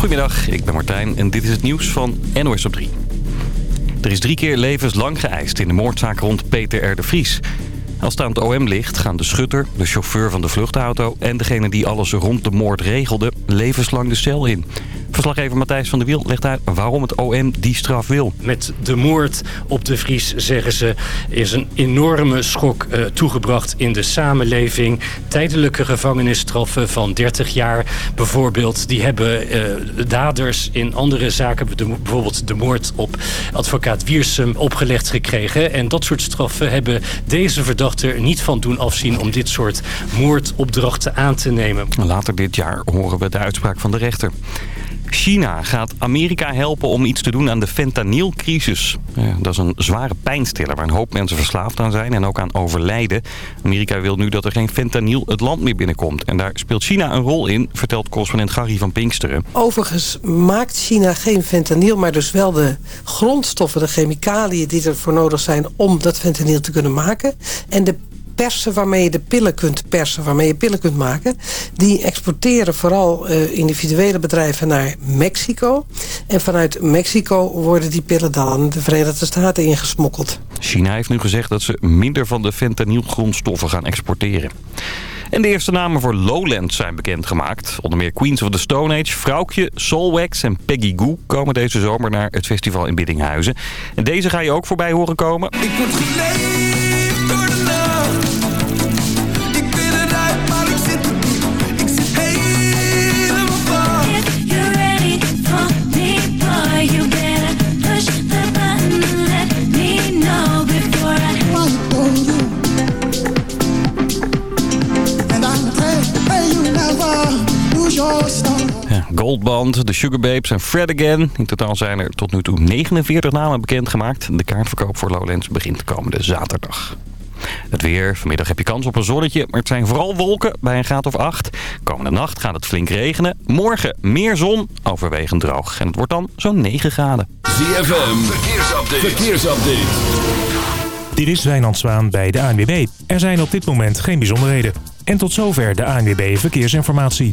Goedemiddag, ik ben Martijn en dit is het nieuws van NOS op 3. Er is drie keer levenslang geëist in de moordzaak rond Peter R. de Vries. Als het aan het OM ligt, gaan de schutter, de chauffeur van de vluchtauto... en degene die alles rond de moord regelde, levenslang de cel in. Verslaggever Matthijs van der Wiel legt uit waarom het OM die straf wil. Met de moord op de Vries, zeggen ze, is een enorme schok uh, toegebracht in de samenleving. Tijdelijke gevangenisstraffen van 30 jaar bijvoorbeeld. Die hebben uh, daders in andere zaken, bijvoorbeeld de moord op advocaat Wiersum, opgelegd gekregen. En dat soort straffen hebben deze verdachten er niet van doen afzien om dit soort moordopdrachten aan te nemen. Later dit jaar horen we de uitspraak van de rechter. China gaat Amerika helpen om iets te doen aan de fentanylcrisis. dat is een zware pijnstiller waar een hoop mensen verslaafd aan zijn en ook aan overlijden. Amerika wil nu dat er geen fentanyl het land meer binnenkomt. En daar speelt China een rol in, vertelt correspondent Gary van Pinksteren. Overigens maakt China geen fentanyl, maar dus wel de grondstoffen, de chemicaliën die ervoor nodig zijn om dat fentanyl te kunnen maken. En de persen waarmee je de pillen kunt persen, waarmee je pillen kunt maken. Die exporteren vooral uh, individuele bedrijven naar Mexico. En vanuit Mexico worden die pillen dan de Verenigde Staten ingesmokkeld. China heeft nu gezegd dat ze minder van de fentanylgrondstoffen gaan exporteren. En de eerste namen voor Lowland zijn bekendgemaakt. Onder meer Queens of the Stone Age, Vrouwtje, Soulwax en Peggy Goo komen deze zomer naar het festival in Biddinghuizen. En deze ga je ook voorbij horen komen. Ik word geleefd Ja, Goldband, de Sugar Babes en Fred Again. In totaal zijn er tot nu toe 49 namen bekendgemaakt. De kaartverkoop voor Lowlands begint komende zaterdag. Het weer. Vanmiddag heb je kans op een zonnetje, maar het zijn vooral wolken bij een graad of 8. Komende nacht gaat het flink regenen. Morgen meer zon, overwegend droog. En het wordt dan zo'n 9 graden. ZFM, verkeersupdate. verkeersupdate. Dit is Wijnand Zwaan bij de ANWB. Er zijn op dit moment geen bijzonderheden. En tot zover de ANWB Verkeersinformatie.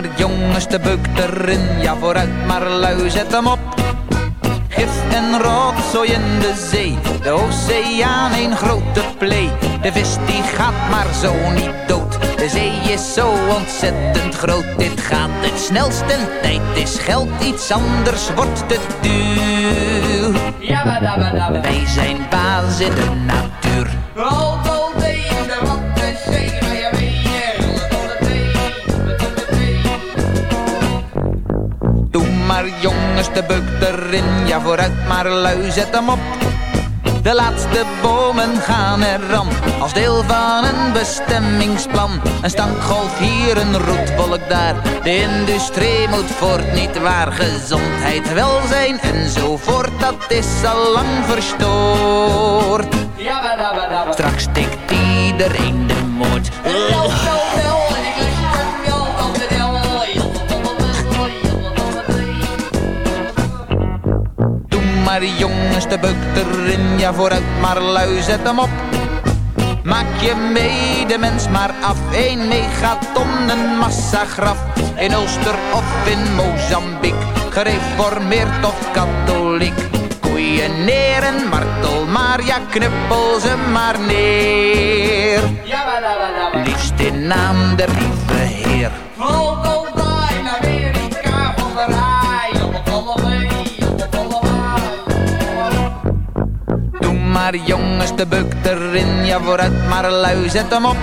Maar jongens, de beuk erin. Ja, vooruit maar lui, zet hem op. Gif en rotzooi in de zee, de oceaan een grote plee. De vis die gaat maar zo niet dood, de zee is zo ontzettend groot. Dit gaat het snelst en tijd is geld, iets anders wordt te duur. Wij zijn baas in de natuur. De beuk erin. Ja, vooruit maar lui, zet hem op. De laatste bomen gaan eraan, als deel van een bestemmingsplan. Een stankgolf hier, een roetwolk daar. De industrie moet voort, niet waar. Gezondheid, welzijn enzovoort, dat is al lang verstoord. Straks stikt iedereen maar jongens, de beuk erin, ja vooruit maar lui, zet hem op. Maak je medemens maar af, een megaton, een massagraf. In Ulster of in Mozambique, gereformeerd of katholiek. Koeien neer en martel maar, ja knuppel ze maar neer. Liefst in naam der lieve Heer. Maar jongens, de beuk erin, ja vooruit maar lui, zet hem op.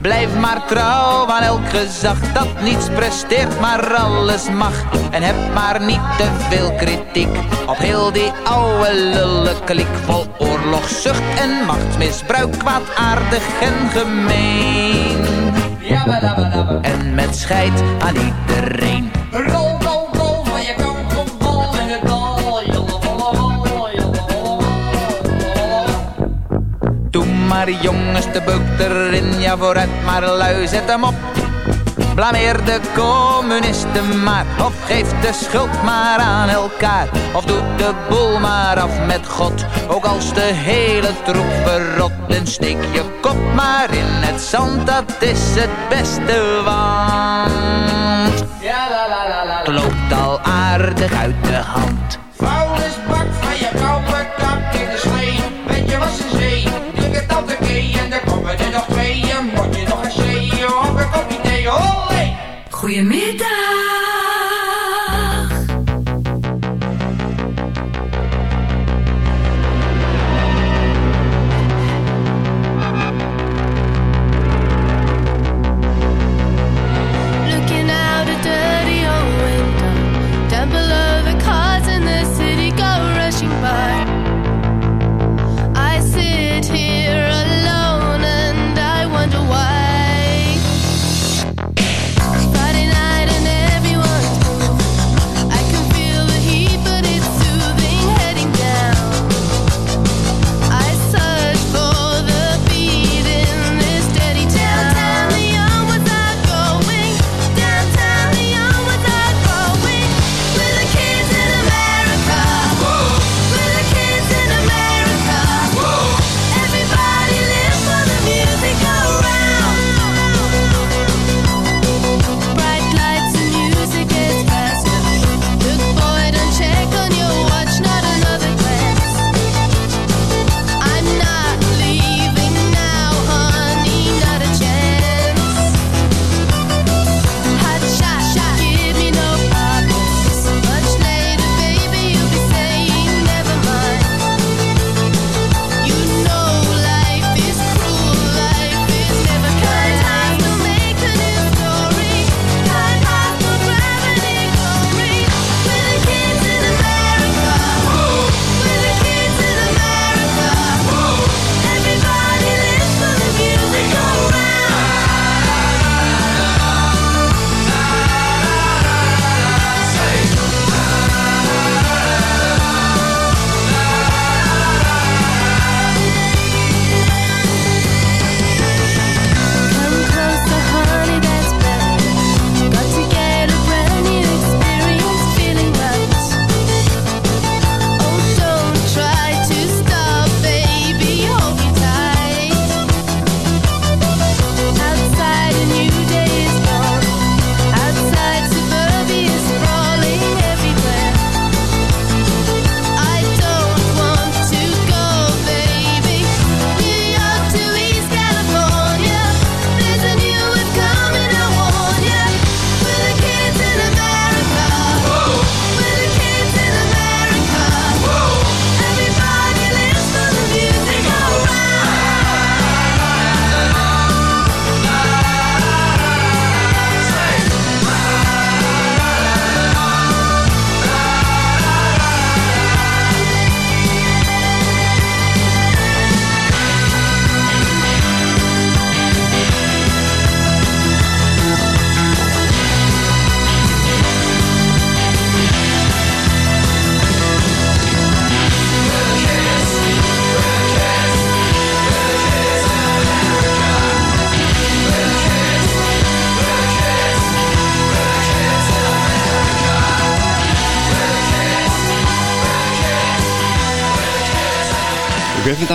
Blijf maar trouw aan elk gezag dat niets presteert, maar alles mag. En heb maar niet te veel kritiek op heel die oude lulle klik vol oorlogszucht en machtsmisbruik, kwaadaardig en gemeen. En met scheid aan iedereen. Rol, maar jongens, de beuk erin, ja vooruit maar lui, zet hem op. Blameer de communisten maar, of geef de schuld maar aan elkaar. Of doe de boel maar af met God, ook als de hele troep verrot. En steek je kop maar in het zand, dat is het beste, want... Het loopt al aardig uit de hand. Goedemiddag.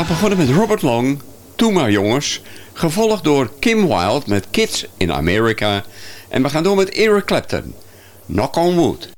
Begonnen met Robert Long, Doe maar jongens. Gevolgd door Kim Wilde met Kids in America. En we gaan door met Eric Clapton, Knock on Wood.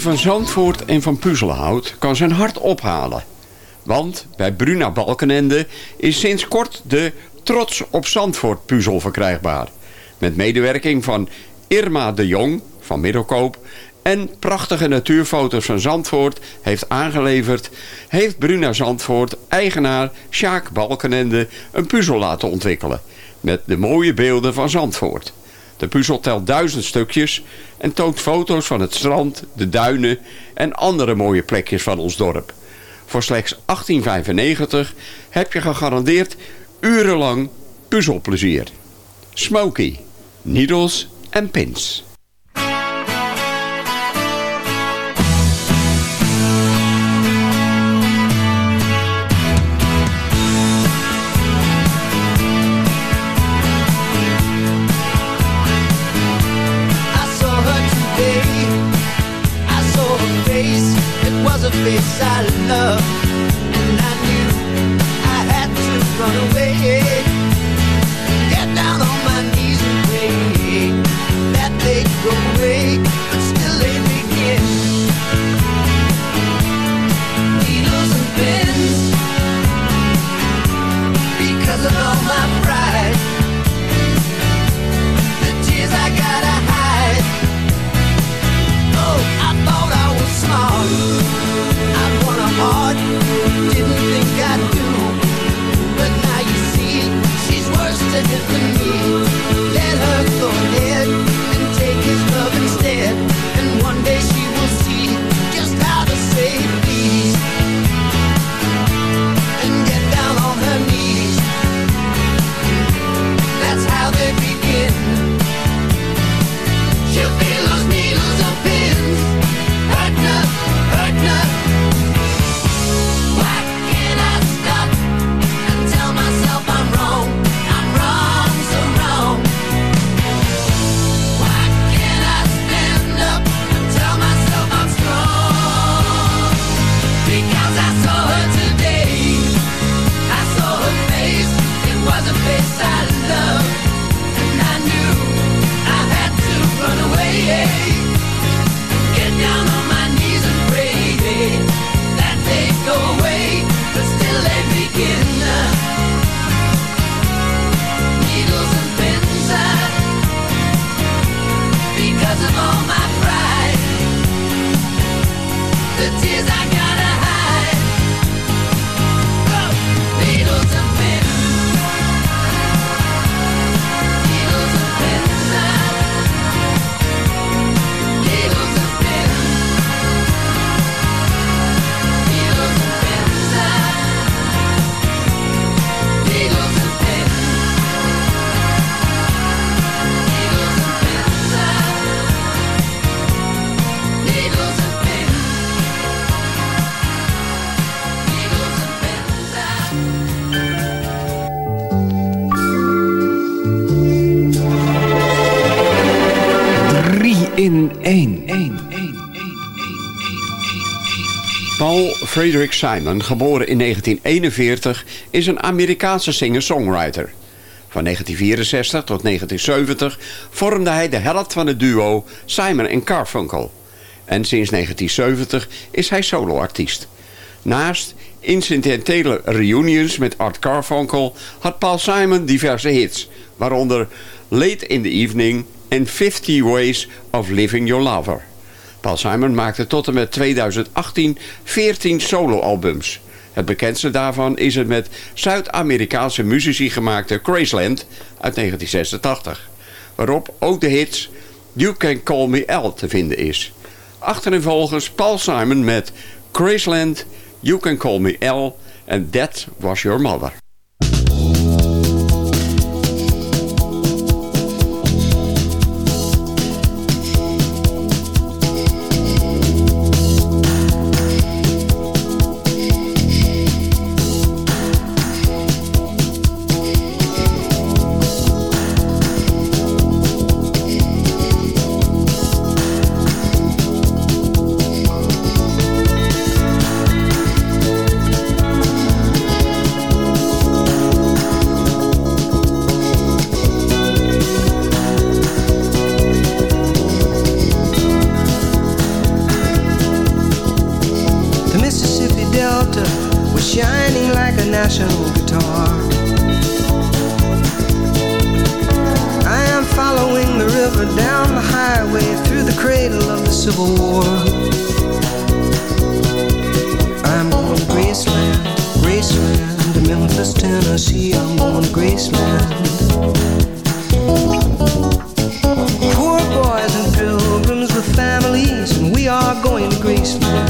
Van Zandvoort en van puzzelen houdt, kan zijn hart ophalen. Want bij Bruna Balkenende is sinds kort de Trots op Zandvoort puzzel verkrijgbaar. Met medewerking van Irma de Jong van Middelkoop en prachtige natuurfoto's van Zandvoort heeft aangeleverd... heeft Bruna Zandvoort eigenaar Sjaak Balkenende een puzzel laten ontwikkelen... met de mooie beelden van Zandvoort. De puzzel telt duizend stukjes en toont foto's van het strand, de duinen en andere mooie plekjes van ons dorp. Voor slechts 18,95 heb je gegarandeerd urenlang puzzelplezier. Smoky, needles en pins. Face I love in. Paul Frederick Simon, geboren in 1941, is een Amerikaanse singer-songwriter. Van 1964 tot 1970 vormde hij de helft van het duo Simon Carfunkel. En sinds 1970 is hij soloartiest. Naast incidentele reunions met Art Carfunkel had Paul Simon diverse hits, waaronder Late in the Evening en 50 Ways of Living Your Lover. Paul Simon maakte tot en met 2018 14 soloalbums. Het bekendste daarvan is het met Zuid-Amerikaanse muzici gemaakte Graceland uit 1986. Waarop ook de hits You Can Call Me L te vinden is. Achterin Paul Simon met Graceland, You Can Call Me L and That Was Your Mother. farmer down the highway through the cradle of the Civil War. I'm going to Graceland, Graceland, to Memphis, Tennessee. I'm going to Graceland. Poor boys and pilgrims with families, and we are going to Graceland.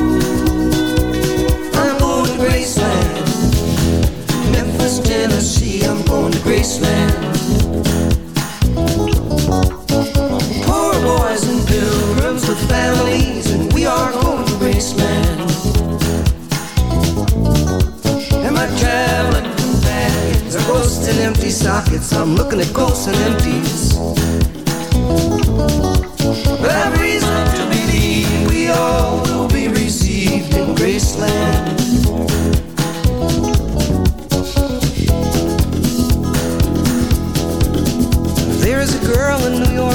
Tennessee, I'm going to Graceland. Poor boys and pilgrims, rooms with families, and we are going to Graceland. And my traveling companions are ghosts and empty sockets. I'm looking at ghosts and empties.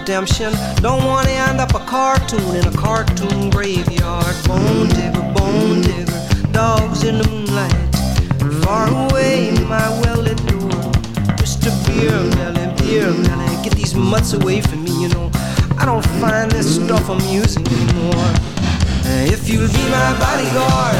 Redemption. Don't want to end up a cartoon in a cartoon graveyard. Bone digger, bone digger, dogs in the moonlight. Far away, my well-lit door. Mr. Beer Melly, Beer Melly, get these mutts away from me, you know. I don't find this stuff amusing anymore. If you'll be my bodyguard,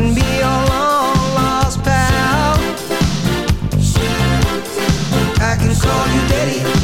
can be your long lost pal. I can call you Daddy,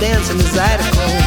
dancing inside a cold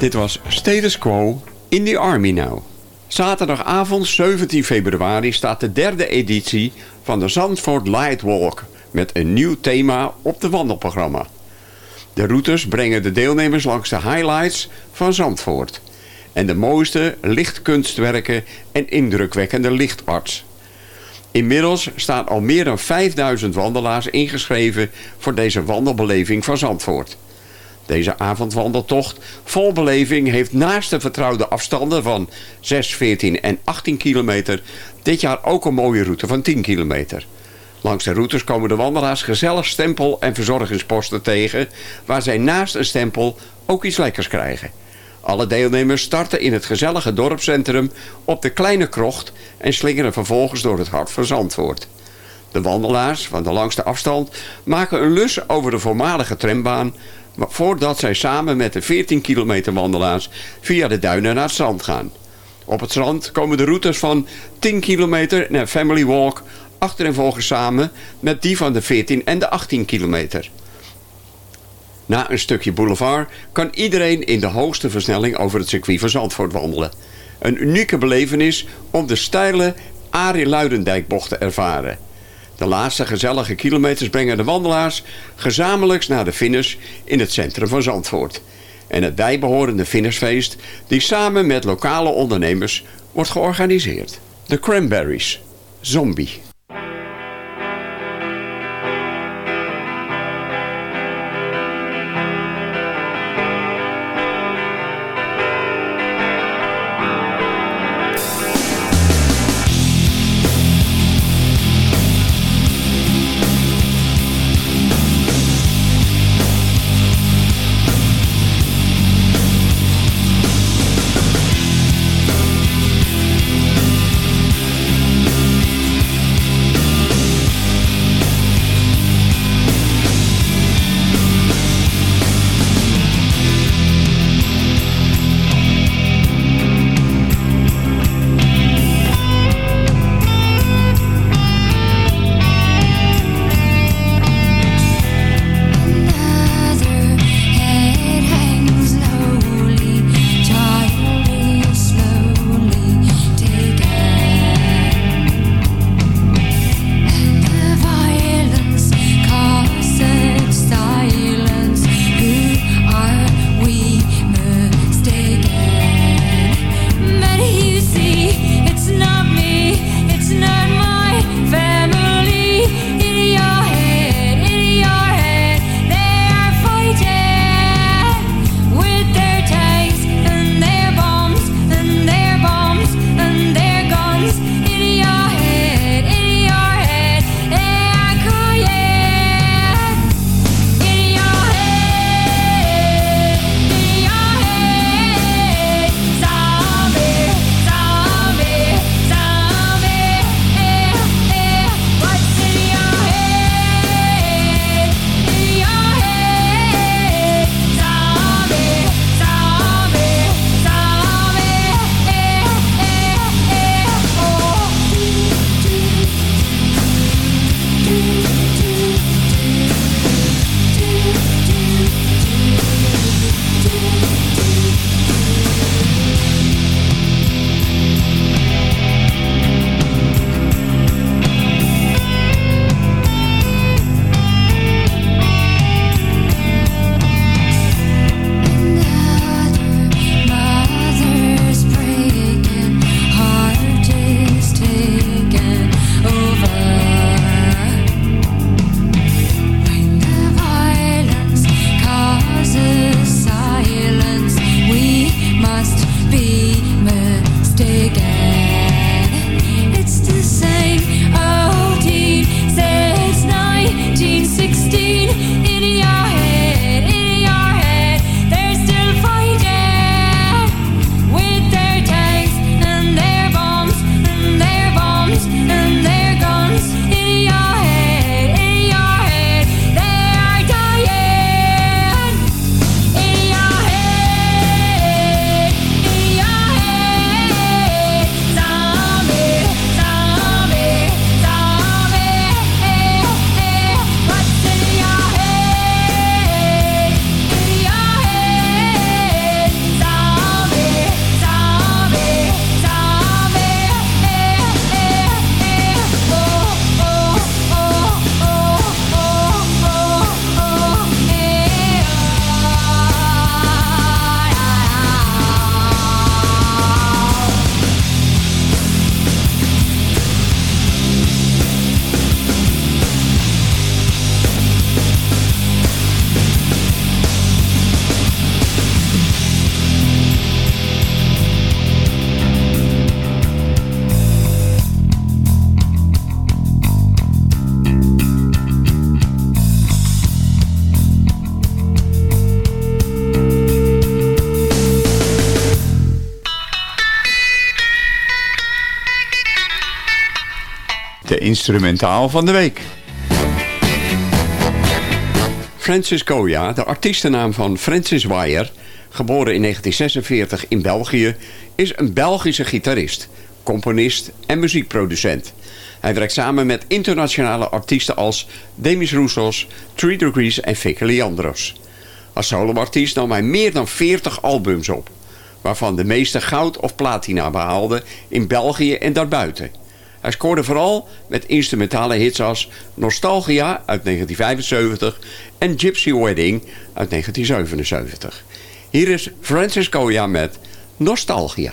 Dit was Status Quo in the Army Now. Zaterdagavond 17 februari staat de derde editie van de Zandvoort Light Walk... met een nieuw thema op de wandelprogramma. De routes brengen de deelnemers langs de highlights van Zandvoort... en de mooiste lichtkunstwerken en indrukwekkende lichtarts. Inmiddels staan al meer dan 5000 wandelaars ingeschreven voor deze wandelbeleving van Zandvoort. Deze avondwandeltocht vol beleving heeft naast de vertrouwde afstanden van 6, 14 en 18 kilometer dit jaar ook een mooie route van 10 kilometer. Langs de routes komen de wandelaars gezellig stempel- en verzorgingsposten tegen waar zij naast een stempel ook iets lekkers krijgen. Alle deelnemers starten in het gezellige dorpscentrum op de kleine krocht en slingeren vervolgens door het hart van Zandvoort. De wandelaars van de langste afstand maken een lus over de voormalige trambaan voordat zij samen met de 14 kilometer wandelaars via de duinen naar het strand gaan. Op het strand komen de routes van 10 kilometer naar Family Walk achter en volgens samen met die van de 14 en de 18 kilometer. Na een stukje boulevard kan iedereen in de hoogste versnelling over het circuit van Zandvoort wandelen. Een unieke belevenis om de steile Arie Luidendijkbocht te ervaren. De laatste gezellige kilometers brengen de wandelaars gezamenlijk naar de finish in het centrum van Zandvoort. En het bijbehorende finishfeest die samen met lokale ondernemers wordt georganiseerd. De Cranberries. Zombie. Instrumentaal van de week. Francis Goya, de artiestennaam van Francis Wire, geboren in 1946 in België, is een Belgische gitarist, componist en muziekproducent. Hij werkt samen met internationale artiesten als Demis Roussos, Three Degrees en Vicky Leandros. Als soloartiest nam hij meer dan 40 albums op, waarvan de meeste goud of platina behaalden in België en daarbuiten. Hij scoorde vooral met instrumentale hits als Nostalgia uit 1975 en Gypsy Wedding uit 1977. Hier is Francis Goya met Nostalgia.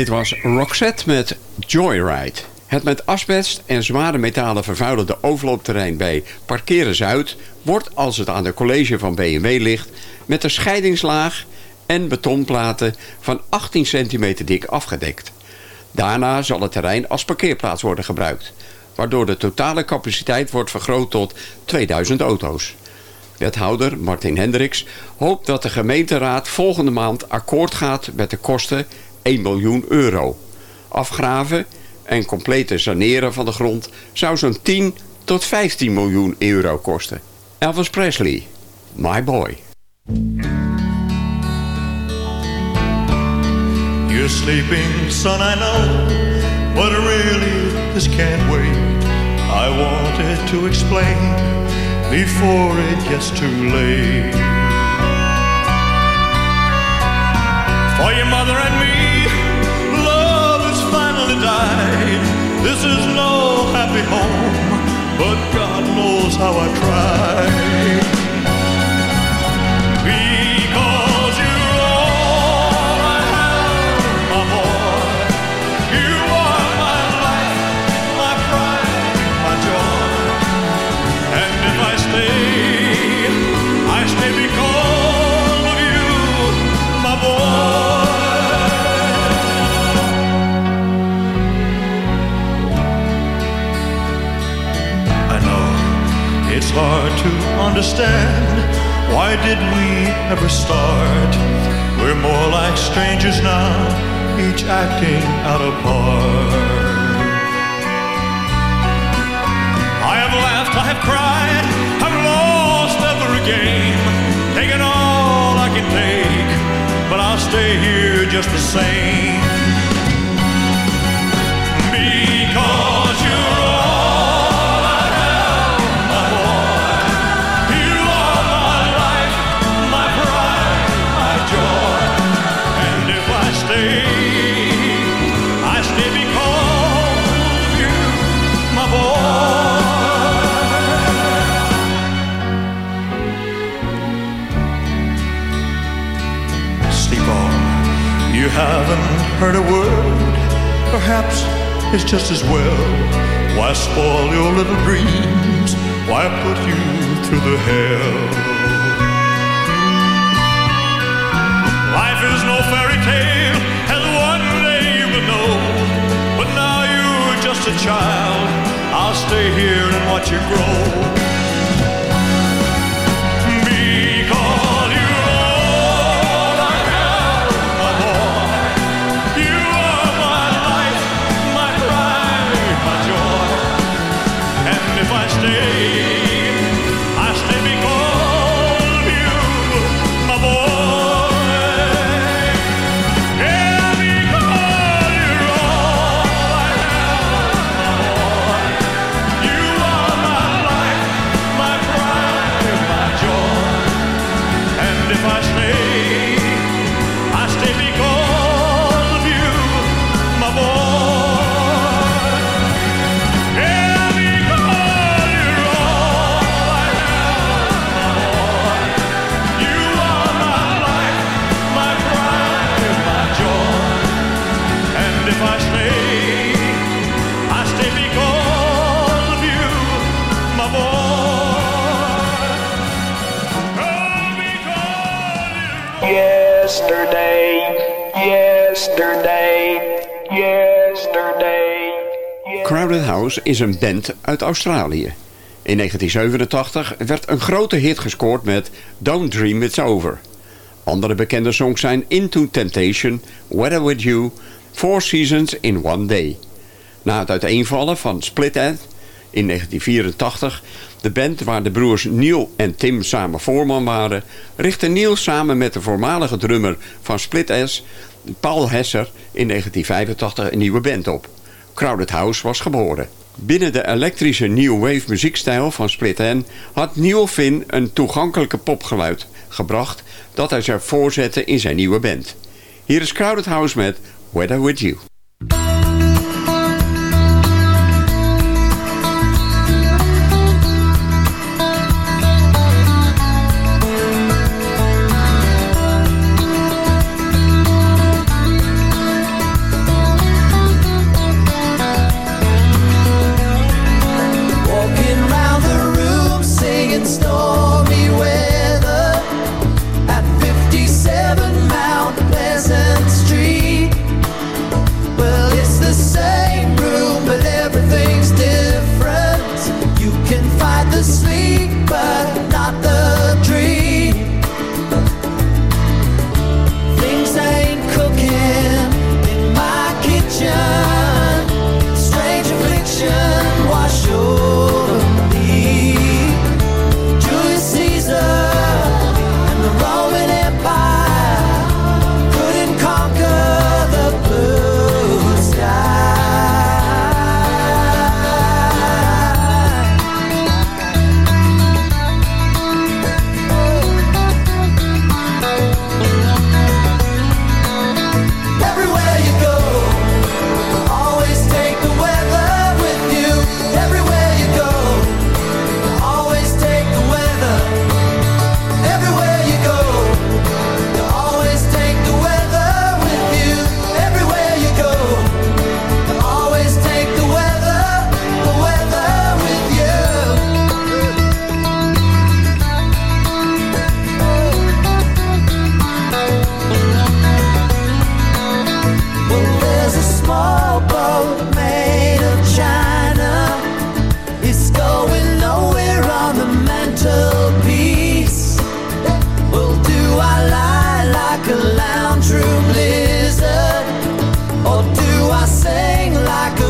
Dit was Roxette met Joyride. Het met asbest en zware metalen vervuilende overloopterrein bij Parkeren Zuid... wordt, als het aan de college van BMW ligt... met een scheidingslaag en betonplaten van 18 centimeter dik afgedekt. Daarna zal het terrein als parkeerplaats worden gebruikt... waardoor de totale capaciteit wordt vergroot tot 2000 auto's. Wethouder Martin Hendricks hoopt dat de gemeenteraad volgende maand akkoord gaat met de kosten 1 miljoen euro. Afgraven en complete saneren van de grond zou zo'n 10 tot 15 miljoen euro kosten. Elvis Presley, My Boy. You're sleeping, son, I know, but really this can't wait. I wanted to explain before it gets too late. For your mother and me, This is no happy home, but God knows how I tried. Hard to understand. Why did we ever start? We're more like strangers now, each acting out of part. I have laughed, I have cried, I've lost every game, taken all I can take, but I'll stay here just the same. Haven't heard a word. Perhaps it's just as well. Why spoil your little dreams? Why put you to the hell. Life is no fairy tale, and one day you will know. But now you're just a child. I'll stay here and watch you grow. Is een band uit Australië. In 1987 werd een grote hit gescoord met Don't Dream It's Over. Andere bekende songs zijn Into Temptation, Weather With You, Four Seasons in One Day. Na het uiteenvallen van Split End in 1984, de band waar de broers Neil en Tim samen voorman waren, richtte Neil samen met de voormalige drummer van Split Paul Hesser, in 1985 een nieuwe band op. Crowded House was geboren. Binnen de elektrische new wave muziekstijl van Split N had Neil Finn een toegankelijke popgeluid gebracht dat hij zou voorzetten in zijn nieuwe band. Hier is Crowded House met Weather With You. I sing like a